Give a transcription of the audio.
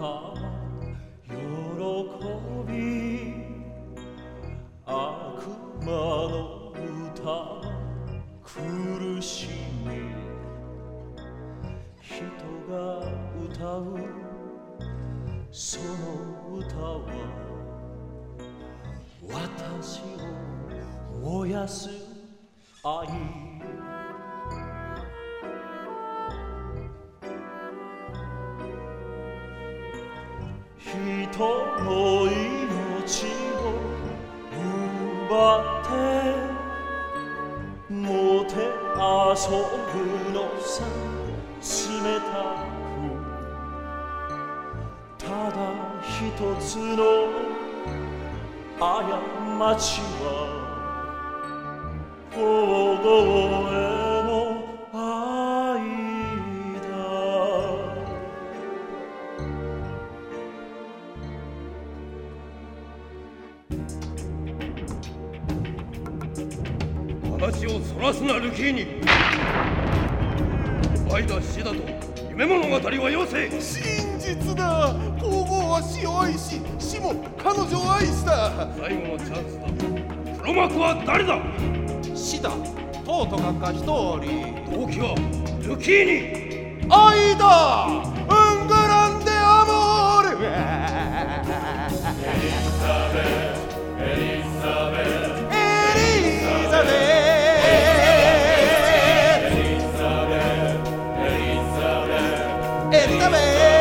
喜び。悪魔の歌。苦しみ。人が歌う。その歌は私を燃やす愛。人の命を奪ってもてあそぶのさ冷たくただ一つの過ちは保護へ話をそらすなルキーニ愛だ死だと夢物語はよせ真実だ。皇后は死を愛し死も彼女を愛した。最後のチャンスだ。黒幕は誰だ？死だ。トートがか一人。動機はルキーニ。愛だ esta vez.